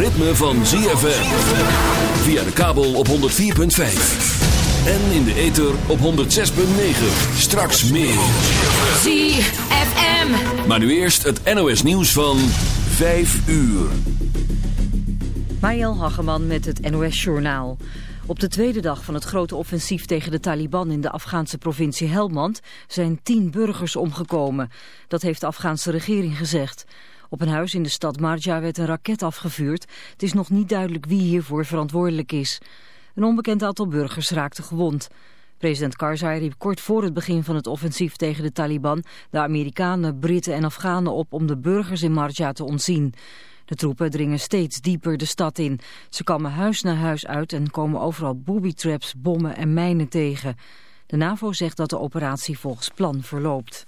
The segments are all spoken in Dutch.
ritme van ZFM. Via de kabel op 104.5. En in de ether op 106.9. Straks meer. ZFM. Maar nu eerst het NOS nieuws van 5 uur. Mariel Hageman met het NOS Journaal. Op de tweede dag van het grote offensief tegen de Taliban in de Afghaanse provincie Helmand zijn tien burgers omgekomen. Dat heeft de Afghaanse regering gezegd. Op een huis in de stad Marja werd een raket afgevuurd. Het is nog niet duidelijk wie hiervoor verantwoordelijk is. Een onbekend aantal burgers raakte gewond. President Karzai riep kort voor het begin van het offensief tegen de Taliban de Amerikanen, Britten en Afghanen op om de burgers in Marja te ontzien. De troepen dringen steeds dieper de stad in. Ze komen huis na huis uit en komen overal booby-traps, bommen en mijnen tegen. De NAVO zegt dat de operatie volgens plan verloopt.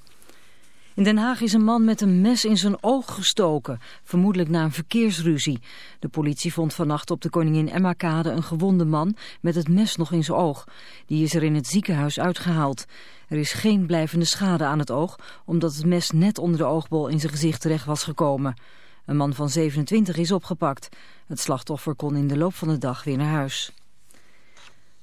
In Den Haag is een man met een mes in zijn oog gestoken, vermoedelijk na een verkeersruzie. De politie vond vannacht op de Koningin Emma-kade een gewonde man met het mes nog in zijn oog. Die is er in het ziekenhuis uitgehaald. Er is geen blijvende schade aan het oog, omdat het mes net onder de oogbol in zijn gezicht terecht was gekomen. Een man van 27 is opgepakt. Het slachtoffer kon in de loop van de dag weer naar huis.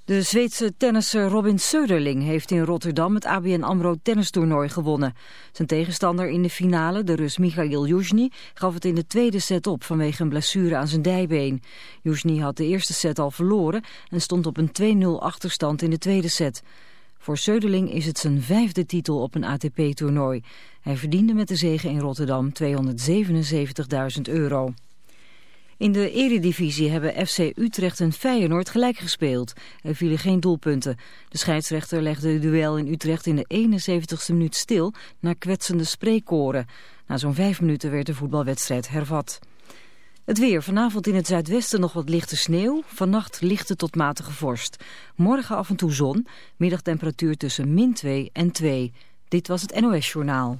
De Zweedse tennisser Robin Söderling heeft in Rotterdam het ABN AMRO tennistoernooi gewonnen. Zijn tegenstander in de finale, de Rus Michail Yuzhny, gaf het in de tweede set op vanwege een blessure aan zijn dijbeen. Yuzhny had de eerste set al verloren en stond op een 2-0 achterstand in de tweede set. Voor Söderling is het zijn vijfde titel op een ATP-toernooi. Hij verdiende met de zege in Rotterdam 277.000 euro. In de eredivisie hebben FC Utrecht en Feyenoord gelijk gespeeld. Er vielen geen doelpunten. De scheidsrechter legde het duel in Utrecht in de 71ste minuut stil... na kwetsende spreekkoren. Na zo'n vijf minuten werd de voetbalwedstrijd hervat. Het weer. Vanavond in het zuidwesten nog wat lichte sneeuw. Vannacht lichte tot matige vorst. Morgen af en toe zon. Middagtemperatuur tussen min 2 en 2. Dit was het NOS Journaal.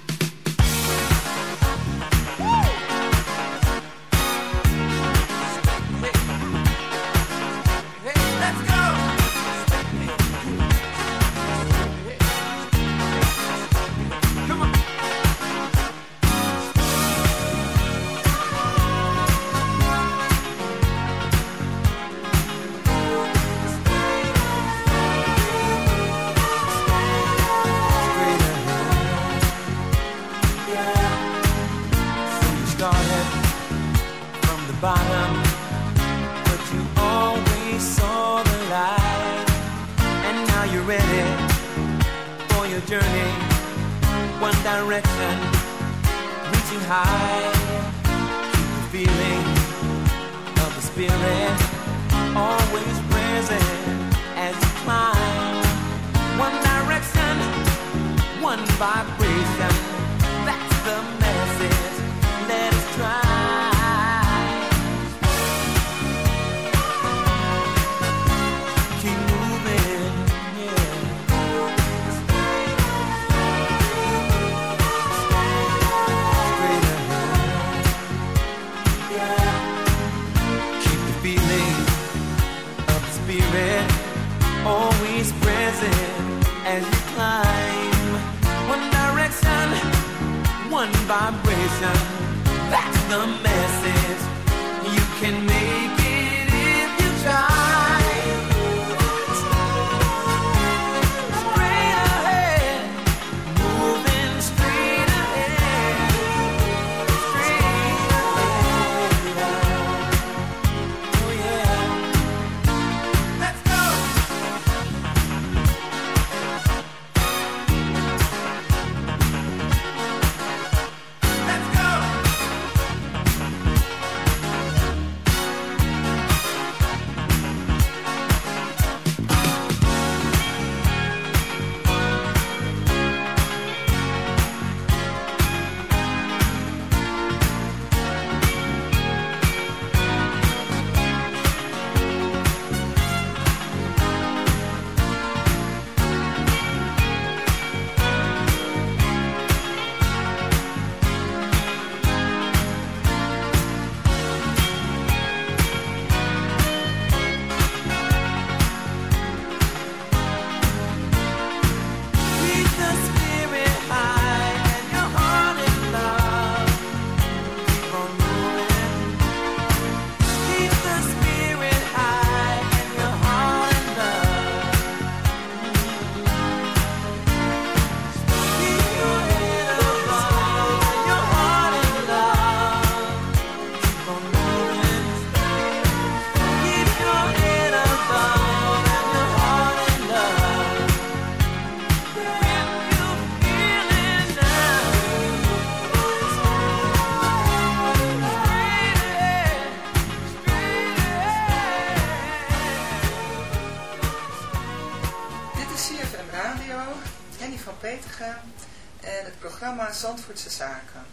Zandvoortse Zaken.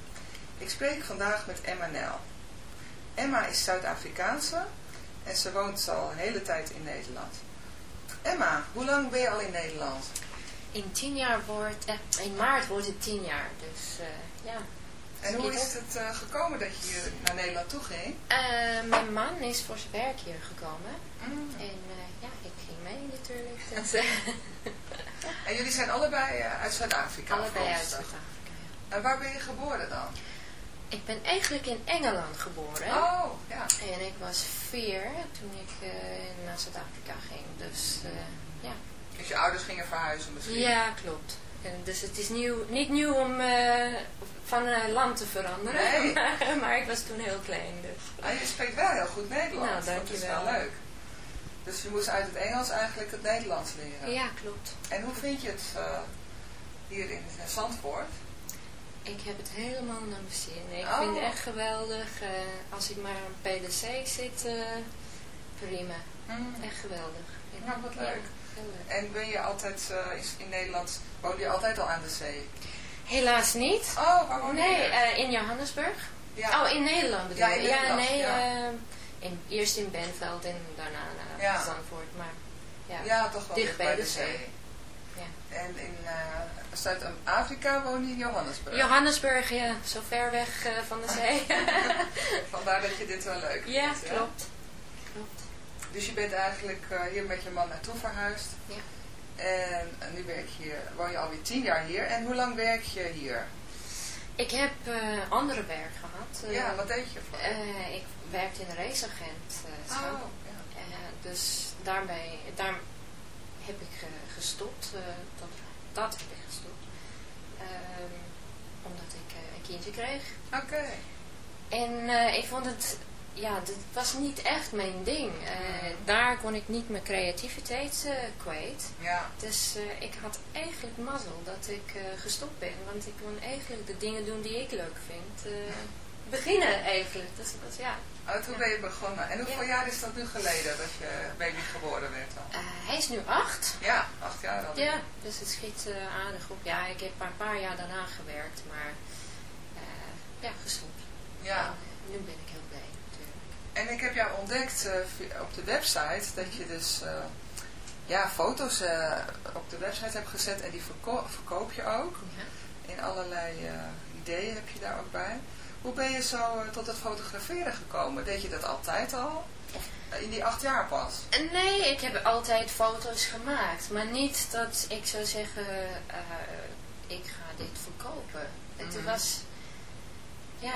Ik spreek vandaag met Emma Nel. Emma is Zuid-Afrikaanse en ze woont al een hele tijd in Nederland. Emma, hoe lang ben je al in Nederland? In tien jaar wordt, eh, in maart wordt het tien jaar, dus eh, ja. En hoe is het eh, gekomen dat je hier naar Nederland toe ging? Eh, mijn man is voor zijn werk hier gekomen Mm. en ja, ik ging mee natuurlijk. En jullie zijn allebei uit Zuid-Afrika allebei uit. Zuid-Afrika. En waar ben je geboren dan? Ik ben eigenlijk in Engeland geboren Oh, ja. en ik was vier toen ik eh, naar Zuid-Afrika ging, dus eh, ja. Dus je ouders gingen verhuizen misschien? Ja, klopt. En dus het is nieuw, niet nieuw om eh, van land te veranderen, Nee. maar, maar ik was toen heel klein. Dus. Ah, je spreekt wel heel goed Nederlands. Nou, Dat is wel leuk. Dus je moest uit het Engels eigenlijk het Nederlands leren. Ja, klopt. En hoe vind je het hier in Zandvoort? Ik heb het helemaal naar mijn zin. Ik Oh. vind het echt geweldig. eh, als ik maar aan PDC zit, eh, prima. Echt geweldig. Ik- Nou, wat leuk. En ben je altijd eh, in- Nederland, woon je altijd al aan de zee? Helaas niet. Oh, waar woon je? Nee, in Johannesburg. ja. Oh, in Nederland bedoel Ja, je? nee, ja. eh, in, eerst in Benveld en daarna naar. Zandvoort. Maar ja, Ja, toch wel dicht bij de zee. Ja. En in eh, Zuid-Afrika woon je in Johannesburg. Johannesburg, ja, zo ver weg eh, van de zee. Vandaar dat je dit wel leuk ja, vindt. hè? klopt. klopt. Dus je bent eigenlijk eh, hier met je man naartoe verhuisd. Ja. En, en nu werk je hier, woon je alweer tien jaar hier. En hoe lang werk je hier? Ik heb andere werk gehad. Eh, ja, wat deed je voor? ik werkte in een raceagent. oh, ja. Dus daarbij, daar heb ik gestopt. eh, dat, dat heb ik gestopt. Ehm, omdat ik eh, een kindje kreeg. Oké. En eh, ik vond het, ja, dit was niet echt mijn ding. Eh, daar kon ik niet mijn creativiteit kwijt. Ja. Dus ik had eigenlijk mazzel dat ik gestopt ben. Want ik kon eigenlijk de dingen doen die ik leuk vind. beginnen eigenlijk. Dus dat, ja. Oh, toen ben je begonnen. En hoeveel Ja. jaar is dat nu geleden dat je baby geboren werd dan? Eh, hij is nu acht. Ja, acht jaar al. Ja, dus het schiet eh, aardig op. Ja, ik heb een paar jaar daarna gewerkt, maar eh, ja, gestopt. Ja. Nu ben ik heel blij natuurlijk. En ik heb jou ontdekt op de website dat je dus ja, foto's op de website hebt gezet en die verko- verkoop je ook. Ja. In allerlei ideeën heb je daar ook bij. Hoe ben je zo eh, tot het fotograferen gekomen? Deed je dat altijd al? Of eh, in die acht jaar pas? En Nee, ik heb altijd foto's gemaakt, maar niet dat ik zou zeggen, eh, ik ga dit verkopen. Het Mhm. was, ja,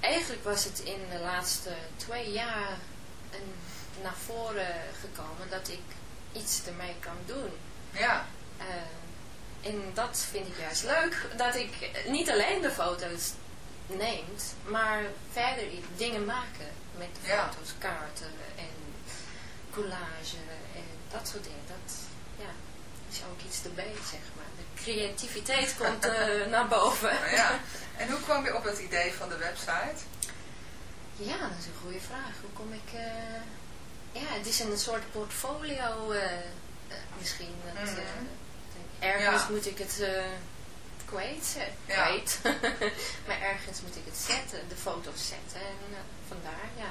eigenlijk was het in de laatste twee jaar een, naar voren gekomen dat ik iets ermee kan doen. Ja. Eh, en dat vind ik juist leuk, dat ik niet alleen de foto's neemt, maar verder dingen maken met de Ja. foto's, kaarten en collage en dat soort dingen. Dat ja, is ook iets erbij, zeg maar. De creativiteit komt eh, naar boven. Nou ja. En hoe kwam je op het idee van de website? Ja, dat is een goede vraag. Hoe kom ik... eh, Ja, het is een soort portfolio eh, misschien. Dat, Mhm. ergens Ja. moet ik het kwijt. Ja. kwijt. maar ergens moet ik het zetten, de foto's zetten. En eh, vandaar, ja.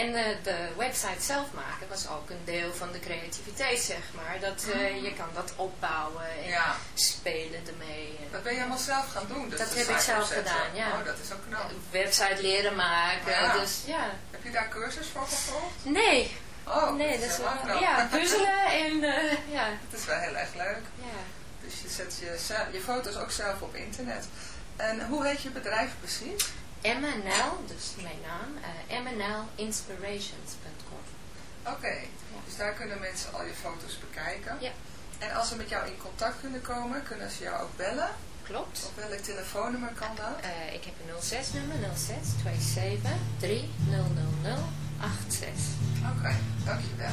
En eh, de website zelf maken was ook een deel van de creativiteit, zeg maar. Dat eh, je kan dat opbouwen en Mhm. Ja. spelen ermee. En Dat ben je allemaal zelf gaan doen? Dus Dat heb ik zelf opzetten. gedaan, ja. Oh, dat is ook knap. website leren maken. Ja. Dus ja. Heb je daar cursus voor gevolgd? Nee, Oh, nee, dat is wel, ja, puzzelen en ja, Het is wel heel erg leuk. ja. Dus je zet je, je foto's ook zelf op internet. En hoe heet je bedrijf precies? MNL, dus mijn naam, uh, mnlinspirations.com. Oké, dus daar kunnen mensen al je foto's bekijken. Ja. En als ze met jou in contact kunnen komen, kunnen ze jou ook bellen? Klopt. Op welk telefoonnummer kan dat? Eh, ik heb een 06 nummer, 06 27 3000 86. Oké, dankjewel.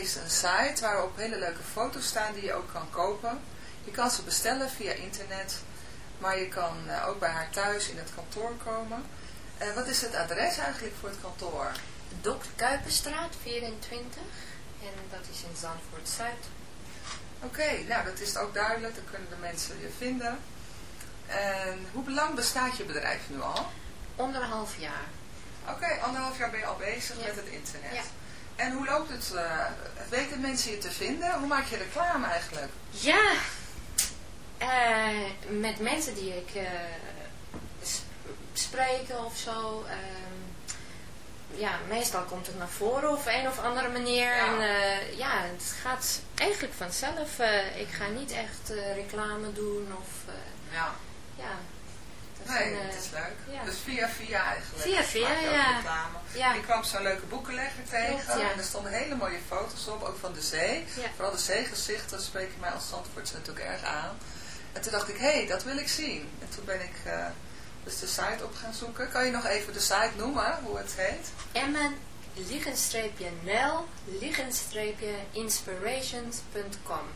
is een site waarop hele leuke foto's staan die je ook kan kopen. Je kan ze bestellen via internet, maar je kan eh, ook bij haar thuis in het kantoor komen. Wat is het adres eigenlijk voor het kantoor? Dokter Kuipenstraat 24 en dat is in Zandvoort-Zuid. Oké, nou dat is ook duidelijk, dan kunnen de mensen je vinden. En hoe lang bestaat je bedrijf nu al? Anderhalf jaar. Oké, anderhalf jaar ben je al bezig met het internet. Ja. En hoe loopt het? eh, weten mensen je te vinden? Hoe maak je reclame eigenlijk? Ja, eh, met mensen die ik eh, s- spreek of zo. ehm, ja, meestal komt het naar voren op een of andere manier. Ja. En eh, ja, het gaat eigenlijk vanzelf. Eh, ik ga niet echt eh, reclame doen of eh, Ja. ja. Nee, zijn, eh, het is leuk. ja. Dus via via eigenlijk. Via via, ja. reclame. Ja. Ik kwam zo'n leuke boekenlegger tegen. Klopt, ja. En er stonden hele mooie foto's op, ook van de zee. Vooral de zeegezichten spreken mij als Zandvoortse natuurlijk erg aan. En toen dacht ik, hé, hey, dat wil ik zien. En toen ben ik eh, dus de site op gaan zoeken. Kan je nog even de site noemen, hoe het heet? Emmen, liggenstreepje nel, liggenstreepje inspirations.com.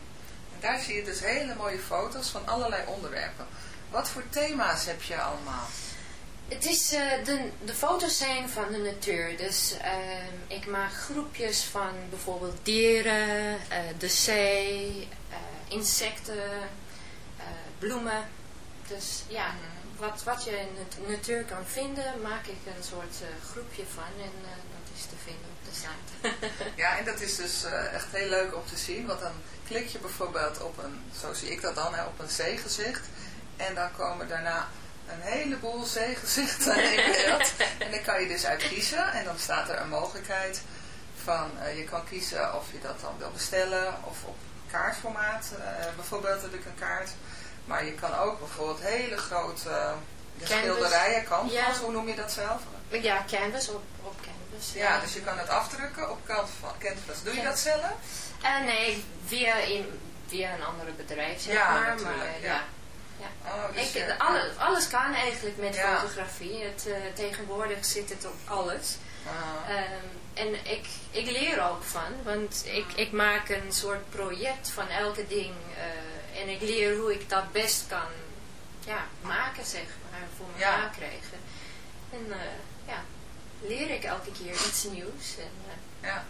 En daar zie je dus hele mooie foto's van allerlei onderwerpen. Wat voor thema's heb je allemaal? Het is, eh, de, de foto's zijn van de natuur. Dus ehm, ik maak groepjes van bijvoorbeeld dieren, eh, de zee, eh, insecten, bloemen. Dus ja, wat, wat je in de natuur kan vinden, maak ik een soort groepje van. En dat is te vinden op de site. Ja, en dat is dus echt heel leuk om te zien. Want dan klik je bijvoorbeeld op een, zo zie ik dat dan, hè, op een zeegezicht. En dan komen daarna een heleboel zeegezichten in beeld. en dan kan je dus uit kiezen. En dan staat er een mogelijkheid van, eh, je kan kiezen of je dat dan wil bestellen. Of op kaartformaat. eh, bijvoorbeeld heb ik een kaart. Maar je kan ook bijvoorbeeld hele grote eh, schilderijen, canvas, Ja. hoe noem je dat zelf? ja, canvas op, op canvas. Ja, dus je kan het afdrukken op canvas. canvas. Doe je dat zelf? Nee, via, in, via een andere bedrijf, zeg Ja, maar. natuurlijk, maar ja. Ja. ja. Oh, dus Ik, je- alle, alles kan eigenlijk met Ja. fotografie. Het, eh, tegenwoordig zit het op alles. Ah. Ehm, en ik, ik leer ook van, want ik, ik maak een soort project van elke ding. eh, en ik leer hoe ik dat best kan ja, maken, zeg maar, voor Ja. elkaar krijgen. En eh, ja, leer ik elke keer iets nieuws. En, Ja.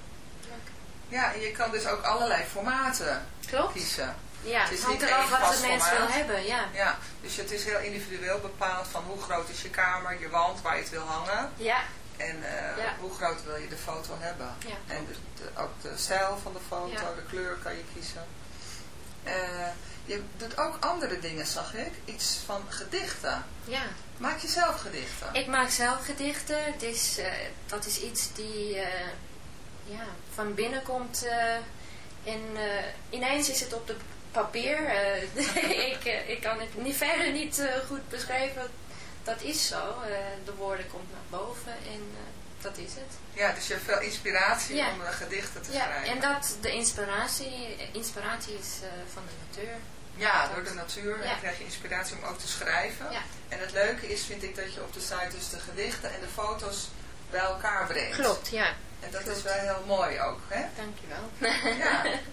ja, je kan dus ook allerlei formaten Klopt. kiezen. Ja, Het het is hangt niet eraf wat de mens wil hebben, ja. Ja, dus het is heel individueel bepaald van hoe groot is je kamer, je wand waar je het wil hangen. Ja, En eh, Ja. hoe groot wil je de foto hebben. Ja. En de, de- ook de stijl van de foto, Ja. de kleur kan je kiezen. Eh, je doet ook andere dingen, zag ik. Iets van gedichten. ja. Maak je zelf gedichten? Ik maak zelf gedichten. Het is, eh, dat is iets die ja, van binnen komt. en ineens is het op de papier. eh, ik, eh, ik kan het niet, verder niet eh, goed beschrijven. Dat is zo. de woorden komt naar boven en dat is het. Ja, dus je hebt veel inspiratie Ja. om gedichten te Ja, schrijven. en dat de inspiratie, inspiratie is van de natuur. Ja, door de natuur Ja. krijg je inspiratie om ook te schrijven. Ja. En het leuke is, vind ik, dat je op de site dus de gedichten en de foto's bij elkaar brengt. Klopt, ja. En dat Klopt. is wel heel mooi ook, hè? Dankjewel. Ja.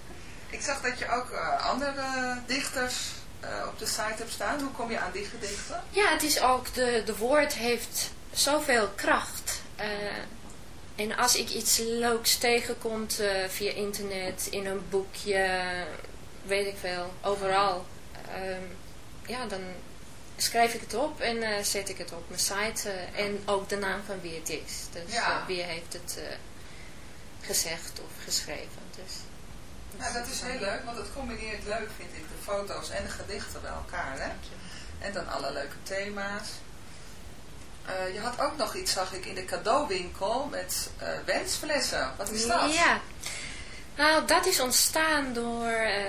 Ik zag dat je ook eh, andere dichters eh, op de site hebt staan. Hoe kom je aan die gedichten? Ja, het is ook, de, de woord heeft zoveel kracht. Eh, en als ik iets leuks tegenkomt eh, via internet, in een boekje, weet ik veel, overal. ehm, ja, dan schrijf ik het op en zet ik het op mijn site. en ook de naam van wie het is. Dus Ja. wie heeft het gezegd of geschreven. Nou, dat is heel leuk, want het combineert leuk, vind ik, de foto's en de gedichten bij elkaar, hè? En dan alle leuke thema's. Eh, je had ook nog iets, zag ik, in de cadeauwinkel met eh, wensflessen. Wat is dat? Ja, nou dat is ontstaan door, eh,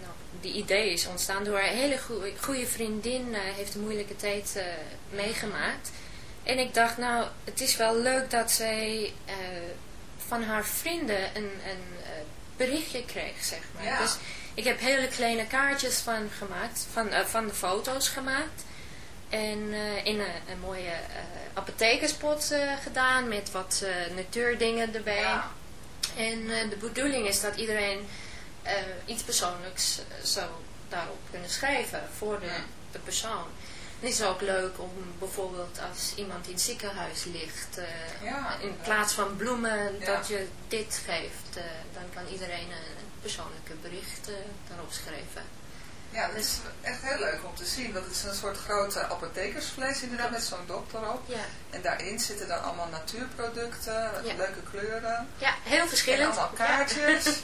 nou, die idee is ontstaan door een hele goe- goede vriendin, heeft een moeilijke tijd meegemaakt. En ik dacht, nou, het is wel leuk dat zij van haar vrienden een, een berichtje kreeg, zeg maar. Ja. Dus ik heb hele kleine kaartjes van gemaakt, van, eh, van de foto's gemaakt. En eh, in een, een mooie eh apothekerspot gedaan met wat natuurdingen erbij. Ja. En de bedoeling is dat iedereen iets persoonlijks zou daarop kunnen schrijven voor de, de persoon. Het is ook leuk om bijvoorbeeld als iemand in het ziekenhuis ligt, eh, Ja, in plaats van bloemen, Ja. dat je dit geeft. eh, dan kan iedereen een persoonlijke berichten daarop schreven. Ja, dat is echt heel leuk om te zien. Want het is een soort grote apothekersvlees inderdaad met zo'n dokter op. Ja. En daarin zitten dan allemaal natuurproducten, leuke kleuren. Ja, heel verschillend. En allemaal kaartjes.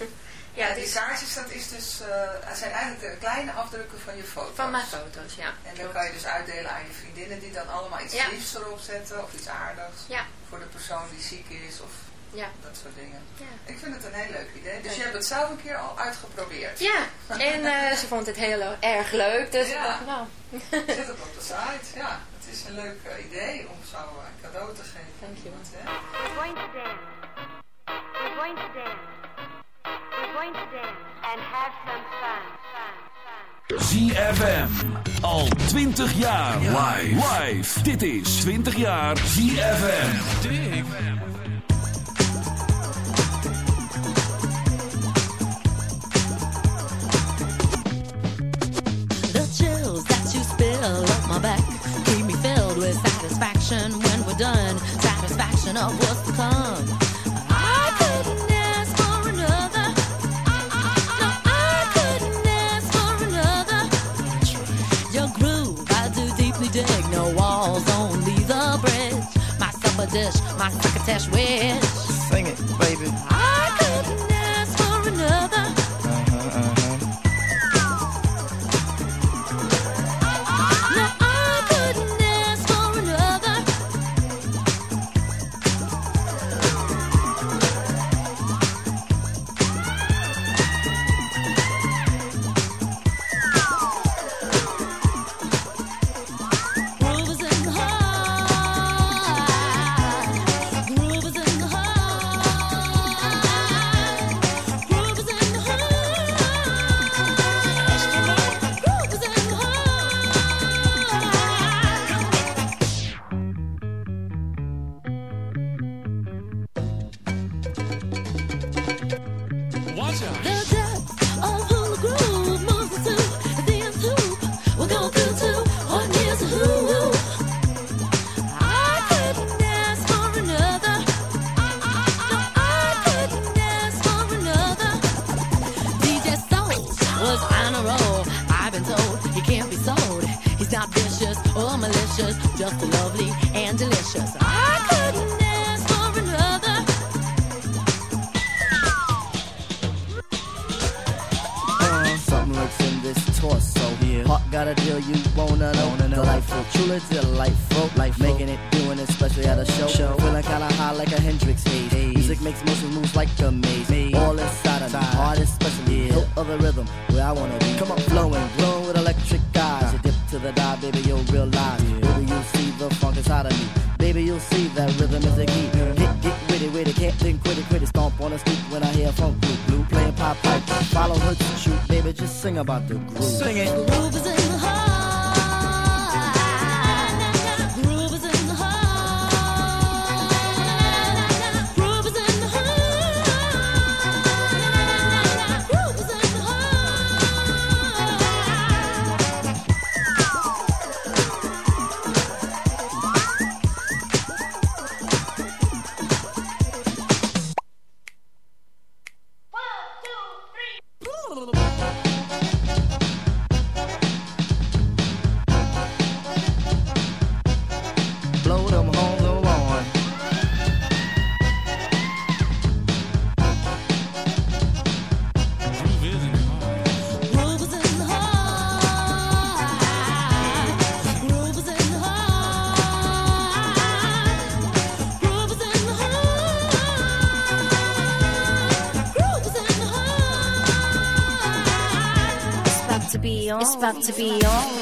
Ja, die is kaartjes, dat is dus, eh, zijn eigenlijk de kleine afdrukken van je foto's. van mijn foto's, ja. En dan kan je dus uitdelen aan je vriendinnen die dan allemaal iets Ja. liefs erop zetten of iets aardigs. Ja. Voor de persoon die ziek is of Ja. dat soort dingen. Ja. Ik vind het een heel leuk idee. Dus je hebt het zelf een keer al uitgeprobeerd. Ja, en eh, ze vond het heel erg leuk, dus Ja. ik dacht, nou, Zet het op de site. Ja, het is een leuk eh, idee om zo een cadeau te geven. Dankjewel. Hè? We're going to dance. We're going to dance. Going to dance and have some fun. ZFM. Al 20 jaar live. Live. Dit is 20 jaar ZFM. The chills that you spill up my back keep me filled with satisfaction when we're done. Satisfaction of what's to come. Dish, my crocketesh wish. About to be on.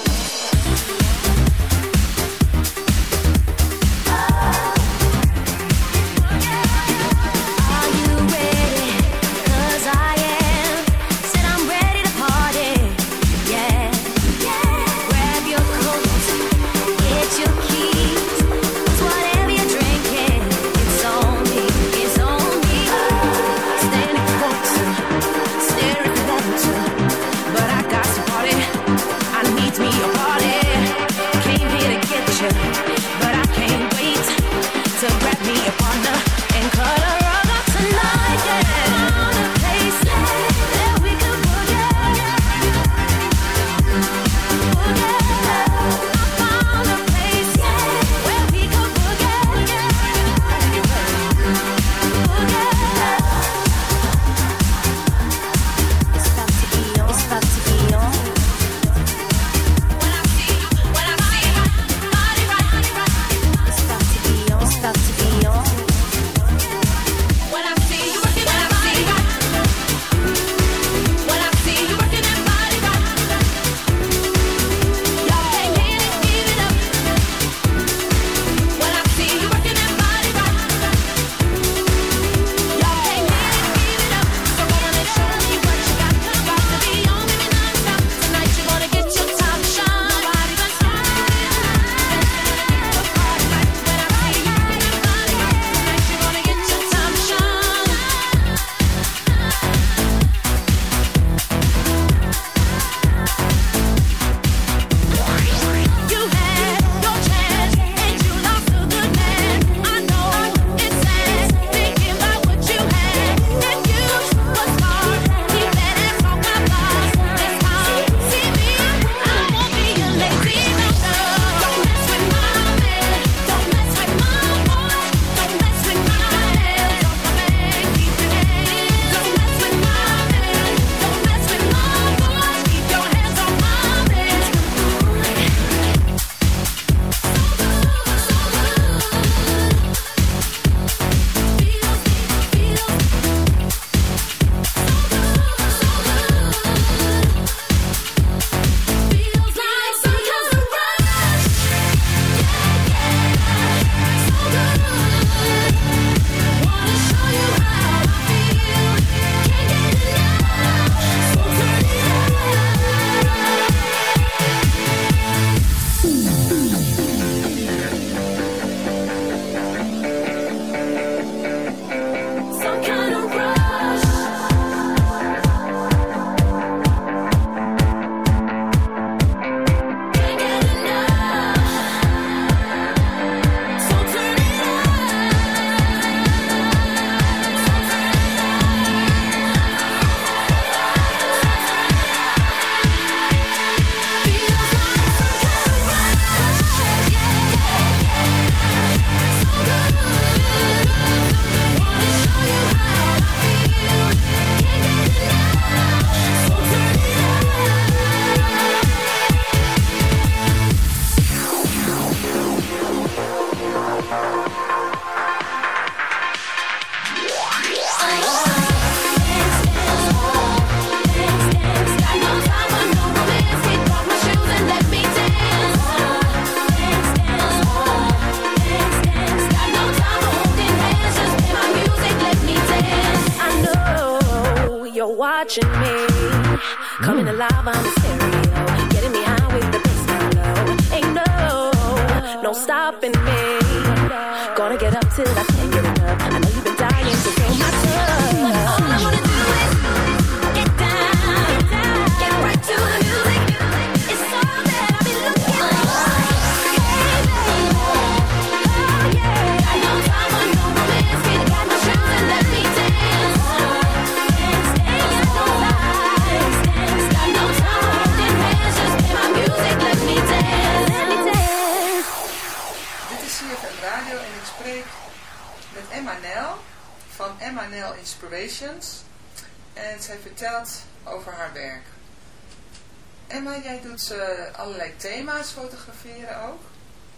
Allerlei thema's fotograferen ook.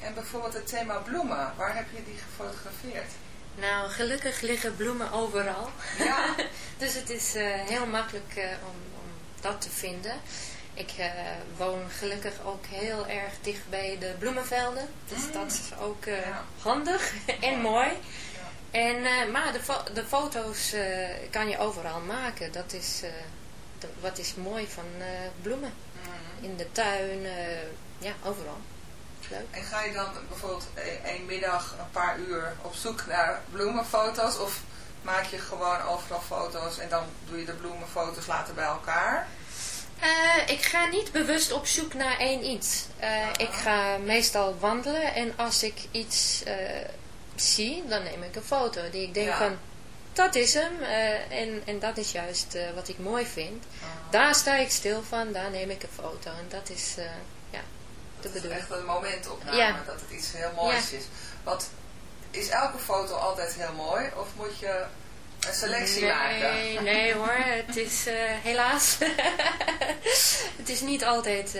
En bijvoorbeeld het thema bloemen, waar heb je die gefotografeerd? Nou, gelukkig liggen bloemen overal. Ja. dus het is eh, heel makkelijk eh, om, om dat te vinden. Ik eh, woon gelukkig ook heel erg dicht bij de bloemenvelden. Dus dat is ook eh, handig en mooi. En, eh, maar de, fo- de foto's eh, kan je overal maken. Dat is eh, wat is mooi van eh, bloemen. In de tuin, eh, ja, overal. Leuk. En ga je dan bijvoorbeeld e- één middag een paar uur op zoek naar bloemenfoto's? Of maak je gewoon overal foto's en dan doe je de bloemenfoto's later bij elkaar? Eh, ik ga niet bewust op zoek naar één iets. Eh, ik ga meestal wandelen en als ik iets zie, dan neem ik een foto. Die ik denk Ja. van, dat is hem. eh, en, en dat is juist eh, wat ik mooi vind. Daar sta ik stil van, daar neem ik een foto. En dat is, eh, ja, de bedoeling. echt een momentopname, Ja. dat het iets heel moois Ja. is. Want is elke foto altijd heel mooi of moet je een selectie nee, maken? Nee hoor, het is helaas. het is niet altijd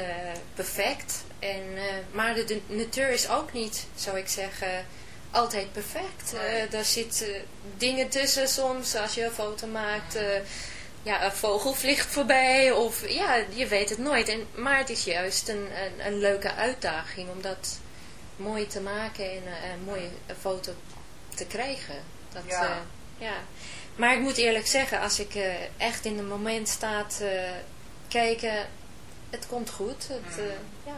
perfect. En, maar de, de natuur is ook niet, zou ik zeggen, altijd perfect. Eh daar zitten dingen tussen soms als je een foto maakt. eh, ja, een vogel vliegt voorbij of ja, je weet het nooit. En, maar het is juist een, een, een leuke uitdaging om dat mooi te maken en eh, een mooie foto te krijgen. Dat, Ja. ja. Maar ik moet eerlijk zeggen, als ik echt in een moment sta te kijken, het komt goed. Het, eh, ja.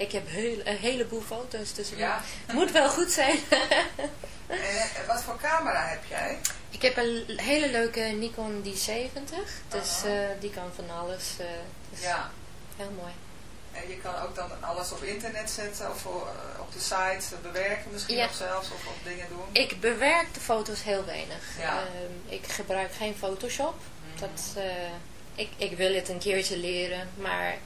Ik heb heel, een heleboel foto's, dus het Ja. moet- moet wel goed zijn. En eh, wat voor camera heb jij? ik heb een hele leuke Nikon D70, dus eh, die kan van alles. eh, dus Ja. Heel mooi. En je kan ook dan alles op internet zetten of op de site bewerken misschien Ja. nog zelfs of, of dingen doen? Ik bewerk de foto's heel weinig. Ja. Ehm, ik gebruik geen Photoshop. Dat, eh, ik, ik wil het een keertje leren, maar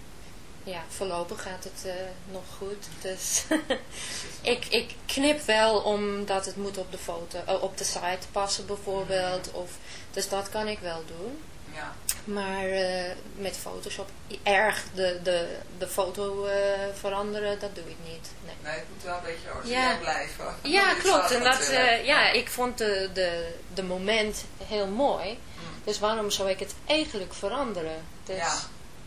ja, voorlopig gaat het eh, nog goed. Dus ik, ik knip wel omdat het moet op de foto, eh, op de site passen bijvoorbeeld. Of, dus dat kan ik wel doen. Ja. Maar eh, met Photoshop erg de, de, de foto veranderen, dat doe ik niet. Nee. Nee, het moet wel een beetje origineel Ja. blijven. Ja, klopt. En dat, ja, ik vond de, de, de moment heel mooi. Mm. Dus waarom zou ik het eigenlijk veranderen? Dus Ja.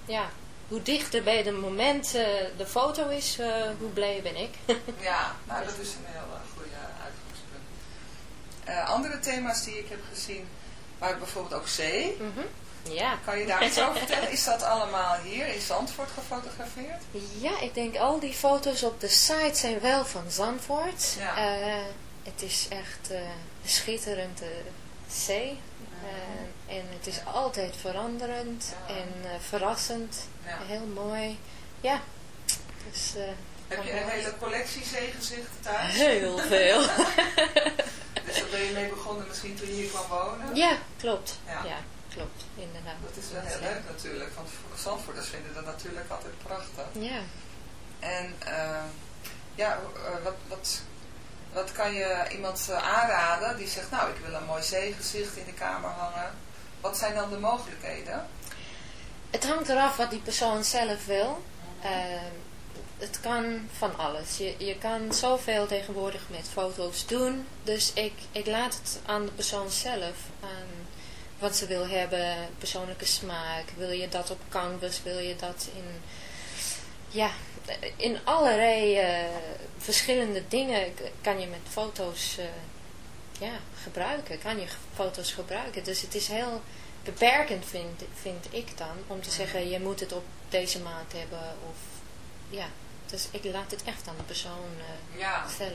ja, hoe dichter bij de moment de foto is, eh, hoe blij ben ik. Ja, nou dat is een heel eh, goede uitgangspunt. Eh, andere thema's die ik heb gezien, waren bijvoorbeeld ook zee. Ja. Kan je daar iets over vertellen? Is dat allemaal hier in Zandvoort gefotografeerd? Ja, ik denk al die foto's op de site zijn wel van Zandvoort. Ja. Het is echt een schitterende zee. En het is altijd veranderend en verrassend. Ja. Heel mooi. Ja. Dus, eh, Heb je een hele collectie zeegezichten thuis? Heel veel. dus daar ben je mee begonnen misschien toen je hier kwam wonen? Ja, klopt. Ja. Ja, klopt. Inderdaad. Dat is wel heel leuk natuurlijk, want Zandvoorters vinden dat natuurlijk altijd prachtig. Ja. En eh, ja, eh, wat, wat, wat kan je iemand aanraden die zegt, nou ik wil een mooi zeegezicht in de kamer hangen. Wat zijn dan de mogelijkheden? Het hangt eraf wat die persoon zelf wil. Eh, het kan van alles. Je, je kan zoveel tegenwoordig met foto's doen. Dus ik, ik laat het aan de persoon zelf. Aan wat ze wil hebben. Persoonlijke smaak. Wil je dat op canvas? Wil je dat in... Ja, in allerlei verschillende dingen kan je met foto's eh, ja, gebruiken. Kan je foto's gebruiken. Dus het is heel beperkend vind, vind ik dan om te zeggen je moet het op deze maat hebben of ja, dus ik laat het echt aan de persoon eh, Ja. zelf.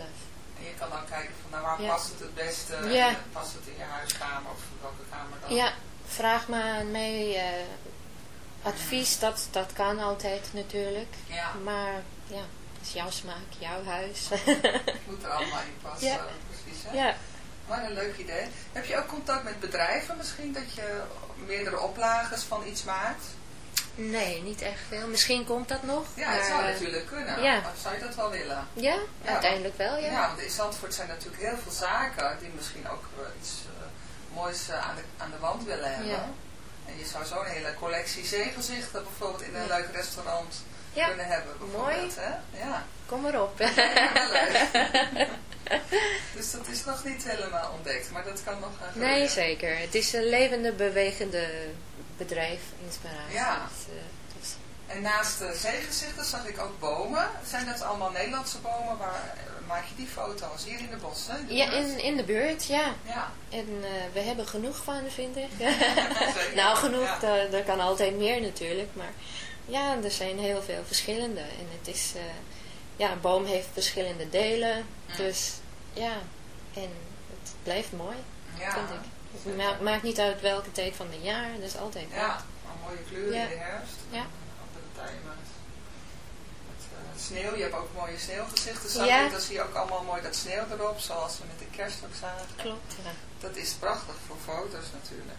En je kan dan kijken van nou, waar Ja. past het het beste? Ja. En past het in je huiskamer of welke kamer dan? Ja, vraag me aan mij eh, advies, dat, dat kan altijd natuurlijk. Maar ja, het is jouw smaak, jouw huis. Het moet er allemaal in passen. Precies, hè? Ja. Maar een leuk idee. Heb je ook contact met bedrijven misschien? Dat je meerdere oplages van iets maakt? Nee, niet echt veel. Misschien komt dat nog. Ja, het maar, zou natuurlijk kunnen. Ja. Zou je dat wel willen? Ja, uiteindelijk wel, ja. Ja, want in Zandvoort zijn natuurlijk heel veel zaken die misschien ook iets eh, moois eh, aan, de, aan de wand willen hebben. Ja. En je zou zo'n hele collectie zeegezichten bijvoorbeeld in een leuk restaurant kunnen hebben. Bijvoorbeeld, Mooi. Hè? Ja. Kom maar op. Dus dat is nog niet helemaal ontdekt, maar dat kan nog gaan Nee, gebeuren. zeker. Het is een levende, bewegende bedrijf, inspiratie. Ja. Dus, eh, En naast de zeegezichten zag ik ook bomen. Zijn dat allemaal Nederlandse bomen? Waar eh, maak je die foto's? Hier in de bossen? in de ja, buurt? in, in de buurt, ja. Ja. En eh, we hebben genoeg van, vind ik. Nou, genoeg, Ja. daar, er kan altijd meer natuurlijk. Maar ja, er zijn heel veel verschillende. En het is, eh, ja, een boom heeft verschillende delen. Dus ja, en het blijft mooi, Ja, vind ik. Het ma- maakt niet uit welke tijd van het jaar, dat is altijd Ja, wat. een mooie kleuren Ja. in de herfst. Ja. Andere tijden met, met eh, sneeuw. Je hebt ook mooie sneeuwgezichten. zag Ja. Dan zie je ook allemaal mooi dat sneeuw erop, zoals we met de kerst ook zagen. Klopt, ja. Dat is prachtig voor foto's natuurlijk.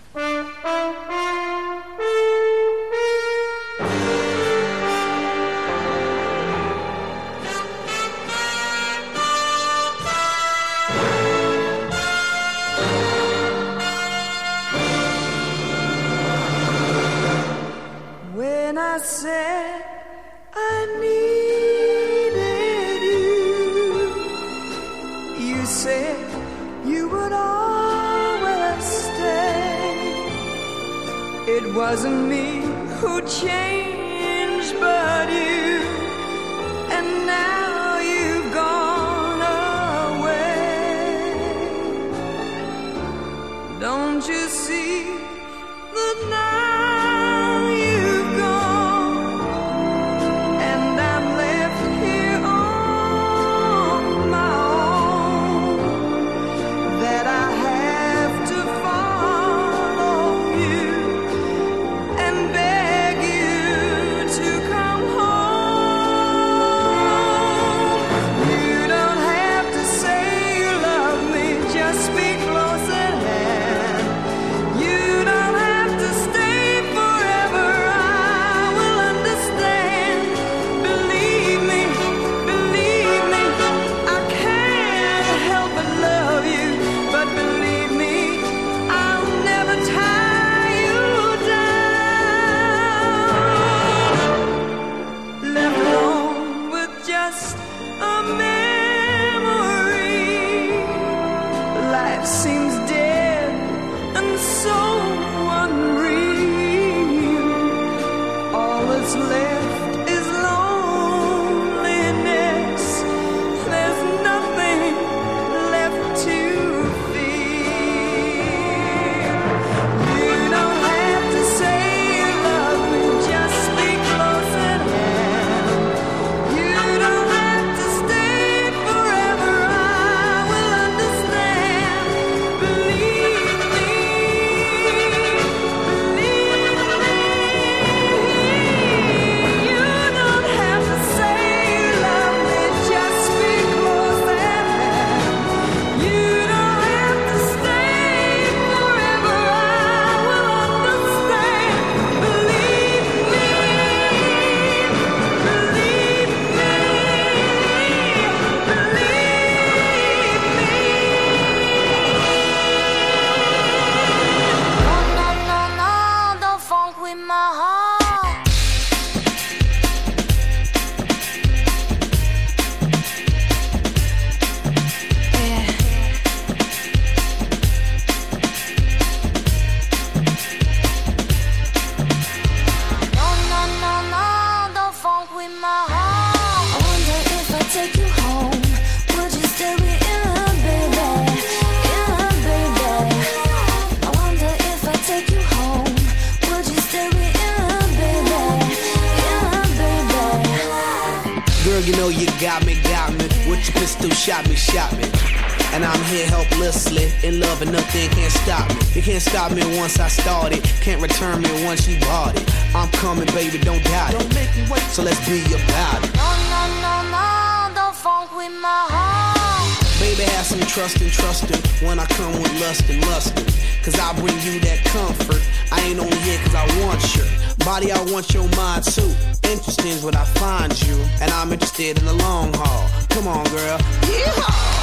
In love and nothing can't stop me. You can't stop me once I started, can't return me once you bought it. I'm coming, baby, don't doubt it. Don't make me wait, so let's be about it. No, no, no, no, don't funk with my heart. Baby, have some trust and trustin' when I come with lust and lustin'. Cause I bring you that comfort. I ain't only here cause I want your body, I want your mind too. Interesting is what I find you, and I'm interested in the long haul. Come on, girl. Yeehaw!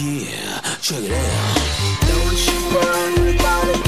yeah, check it out. Don't you worry about a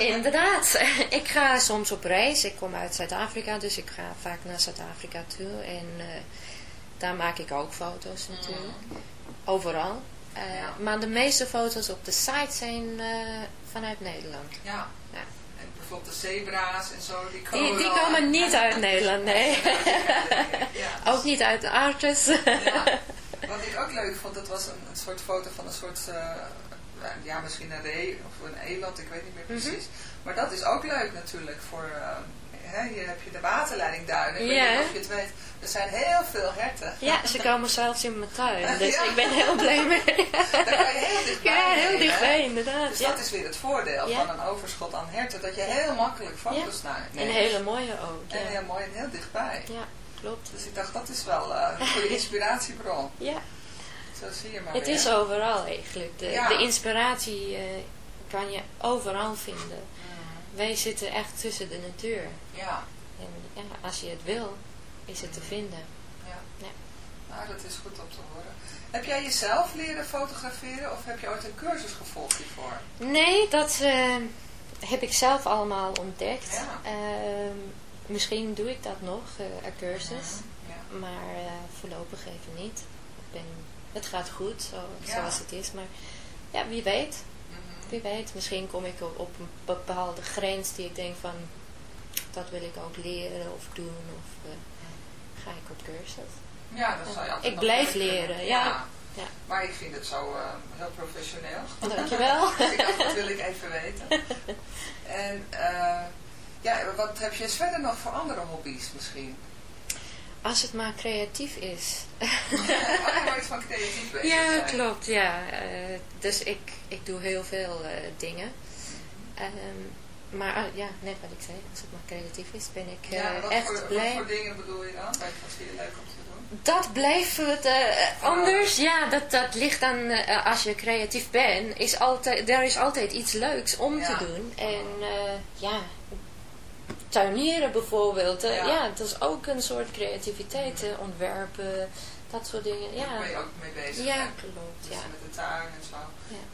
Inderdaad. Ik ga soms op reis. Ik kom uit Zuid-Afrika, dus ik ga vaak naar Zuid-Afrika toe. En eh, daar maak ik ook foto's natuurlijk. Overal. Eh, Maar de meeste foto's op de site zijn eh, vanuit Nederland. Ja. En bijvoorbeeld de zebra's en zo, die komen Die, die komen niet uit Nederland, nee. Ook niet uit de Artes. Wat ik ook leuk vond, dat was een, een soort foto van een soort, ja misschien een ree of een eland, ik weet niet meer Mhm. precies. Maar dat is ook leuk natuurlijk voor, eh, hè, hier heb je de waterleidingduinen, ik weet niet of je het weet. Er zijn heel veel herten. Ja, ze komen zelfs in mijn tuin. Dus Ja. ik ben heel blij mee. Daar kan je heel dichtbij Ja, heel dichtbij, inderdaad. Dus ja. dat is weer het voordeel van een overschot aan herten, dat je heel makkelijk foto's naar En neemt. hele mooie ook. En heel mooi en heel dichtbij. Ja, klopt. Dus ik dacht, dat is wel eh, een goede inspiratiebron. Ja. Zo zie je maar Het weer. is overal eigenlijk. De, Ja. de inspiratie eh, kan je overal vinden. Wij zitten echt tussen de natuur. Ja. En ja, als je het wil, is het te vinden. Ja. Ja. Nou, dat is goed om te horen. Heb jij jezelf leren fotograferen of heb je ooit een cursus gevolgd hiervoor? Nee, dat eh, heb ik zelf allemaal ontdekt. Ja. Ehm, misschien doe ik dat nog, eh, een cursus. Ja. Maar voorlopig even niet. Ik ben, het gaat goed, zo, Ja. zoals het is. Maar ja, wie weet. Wie weet, misschien kom ik op, een bepaalde grens die ik denk van... Dat wil ik ook leren of doen. Of eh, ga ik op cursus. Ja, dat zou je altijd Ik blijf leren, ja. ja. Maar ik vind het zo eh, heel professioneel. Dankjewel. dus ik dat wil ik even weten. En eh, Ja, wat heb je verder nog voor andere hobby's misschien? Als het maar creatief is. Word je van creatief bezig Ja, zijn? klopt, ja. Eh, dus ik, ik doe heel veel eh, dingen. Ehm, maar ah, ja, net wat ik zei, als het maar creatief is, ben ik eh, Ja, echt voor, wat blij. voor dingen bedoel je dan? Wat vind je leuk om te doen? Dat blijft het, anders. Ja, dat, dat ligt dan, eh, als je creatief bent, is altijd, er is altijd iets leuks om te doen. En ja, tuinieren bijvoorbeeld. Ja. ja. dat is ook een soort creativiteit. ontwerpen, dat soort dingen. Ja, Daar ben je ook mee bezig. Ja, hè? klopt. Dus Ja. met de tuin en zo.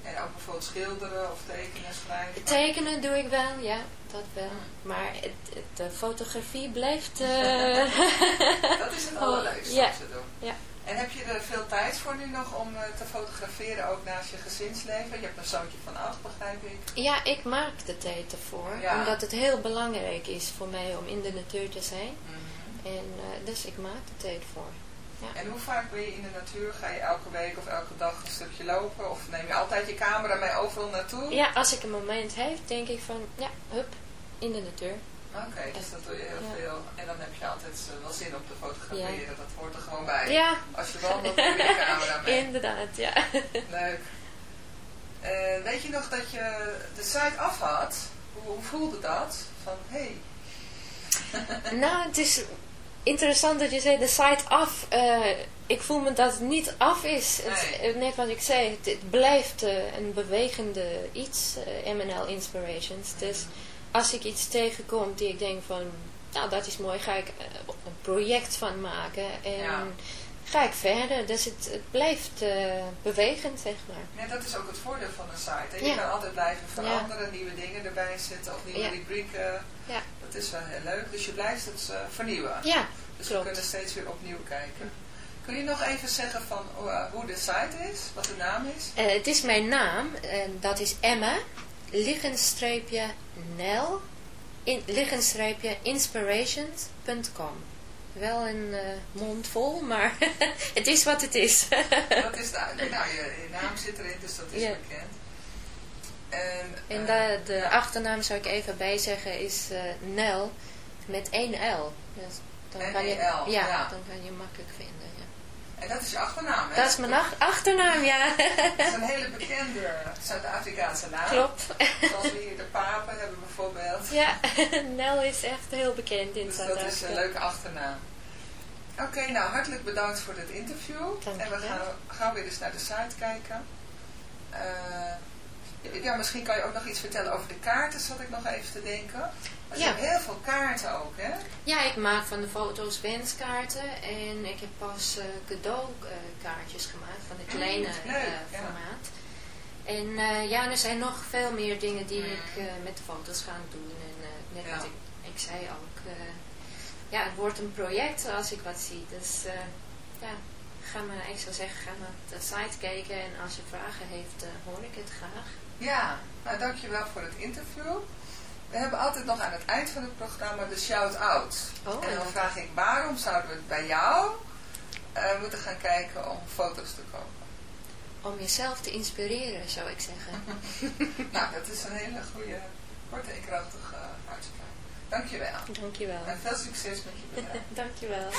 En ook bijvoorbeeld schilderen of tekenen, schrijven. Tekenen doe ik wel, ja, dat wel. Maar het, het, de fotografie blijft... eh, Dat is het Oh, allerleukste ja. te doen. Ja. En heb je er veel tijd voor nu nog om eh, te fotograferen, ook naast je gezinsleven? Je hebt een zoontje van acht, begrijp ik. Ja, ik maak de tijd ervoor. Ja. Omdat het heel belangrijk is voor mij om in de natuur te zijn. Mhm. En eh, dus ik maak de tijd voor. Ja. En hoe vaak ben je in de natuur? Ga je elke week of elke dag een stukje lopen? Of neem je altijd je camera mee overal naartoe? Ja, als ik een moment heb, denk ik van, ja, hup, in de natuur. Oké, dus dat doe je heel Ja. veel. En dan heb je altijd eh, wel zin om te fotograferen. Dat hoort er gewoon bij. Ja. Als je neem je de camera mee. Inderdaad, ja. Leuk. Eh, weet je nog dat je de site af had? Hoe, hoe voelde dat? Van, hé, hey, Nou, het is interessant dat je zei de site af. Eh, ik voel me dat het niet af is. Het, eh, net wat ik zei, het, het blijft een bewegende iets, eh, MNL Inspirations. Dus als ik iets tegenkom die ik denk van, nou dat is mooi, ga ik eh, een project van maken. En Ja. ga ik verder. Dus het, het blijft eh, bewegend, zeg maar. Ja, dat is ook het voordeel van een site. Hè? Je Ja. kan altijd blijven veranderen, nieuwe dingen erbij zetten of nieuwe rubrieken. Ja. Dat is wel heel leuk. Dus je blijft het eh, vernieuwen. Ja, Dus klopt. we kunnen steeds weer opnieuw kijken. Kun je nog even zeggen van hoe de site is? Wat de naam is? Eh, het is mijn naam, en dat is Emma, liggenstreepje Nel, in, liggenstreepje inspirations.com. Wel een eh, mond vol, maar het is wat het is. dat is duidelijk. Nou, je, naam zit erin, dus dat is Ja. bekend. En, En eh, de, de achternaam zou ik even bijzeggen is eh, Nel met één L. Dus dan kan je, ja, ja. dan kan je makkelijk vinden. En dat is je achternaam, hè? Dat is mijn ach- achternaam, ja. Dat is een hele bekende Zuid-Afrikaanse naam. Klopt. Zoals we hier de papen hebben bijvoorbeeld. Ja, Nel is echt heel bekend in Dus dat is Zuid-Afrika. een leuke achternaam. Oké, nou hartelijk bedankt voor dit interview. Dank en we gaan gauw weer eens naar de site kijken. Eh, ja, misschien kan je ook nog iets vertellen over de kaarten, zat ik nog even te denken. Want Ja. je hebt heel veel kaarten ook, hè? Ja, ik maak van de foto's wenskaarten en ik heb pas eh, cadeaukaartjes gemaakt van de kleine Mm, leuk, eh, ja. formaat. En eh, ja, er zijn nog veel meer dingen die ik eh, met de foto's ga doen. En eh, net Ja. wat ik, ik zei ook, eh, ja, het wordt een project als ik wat zie. Dus eh, ja, ga maar, ik zou zeggen, ga maar op de site kijken en als je vragen heeft, eh, hoor ik het graag. Ja, nou dankjewel voor het interview. We hebben altijd nog aan het eind van het programma de shout-out. Oh, en dan vraag ik, waarom zouden we het bij jou eh, moeten gaan kijken om foto's te kopen? Om jezelf te inspireren, zou ik zeggen. nou, dat is een hele goede, korte en krachtige uh, uitspraak. Dankjewel. Dankjewel. En veel succes met je bedrijf. Dankjewel.